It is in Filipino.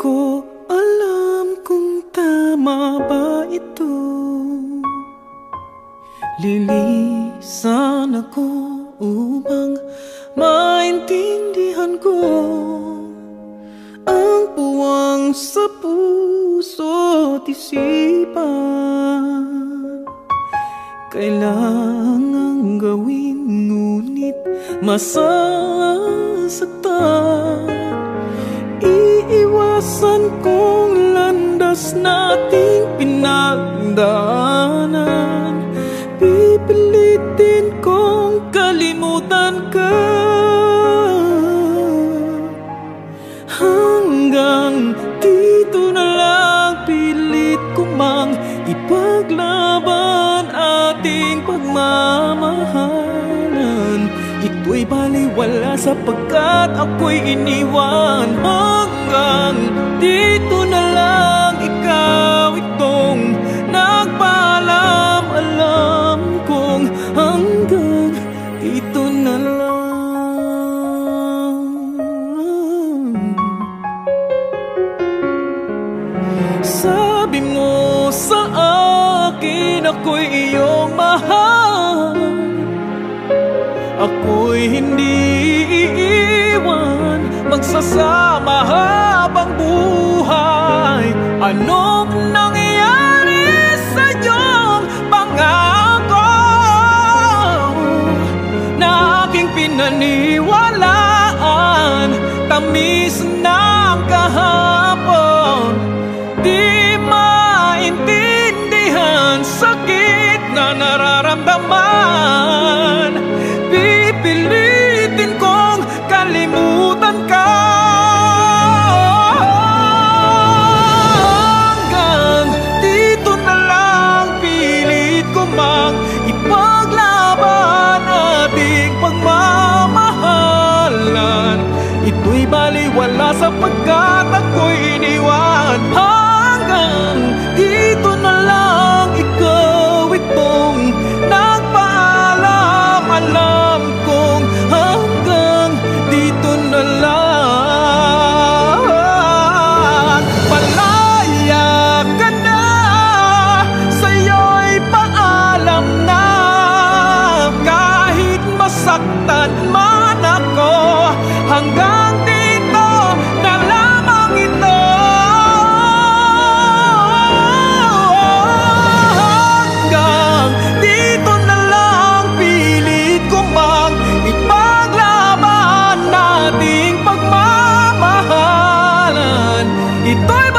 ko alam kung tama ba ito. Lilisan ako upang maintindihan ko Ang puwang sa puso at isipan. Kailangang gawin ngunit masasaktan Iiwasan kong landas nating pinagdaanan. Pipilitin kong kalimutan ka. Hanggang dito na lang pilit ko mang ipaglaban ating pagmamahalan. Ito'y baliwala sapagkat ako'y iniwan. Hanggang dito na lang ikaw itong nagpaalam Alam kong hanggang dito na lang. Sabi mo sa akin ako'y iyong mahal. Ako'y hindi iiwan. Magsasama Anong nangyari sa iyong pangako? Na aking pinaniwalaan Tamis ng kahapon. Di maintindihan sakit na nararamdaman baliwala sapagkat ako'y iniwan. Hanggang dito na lang y todo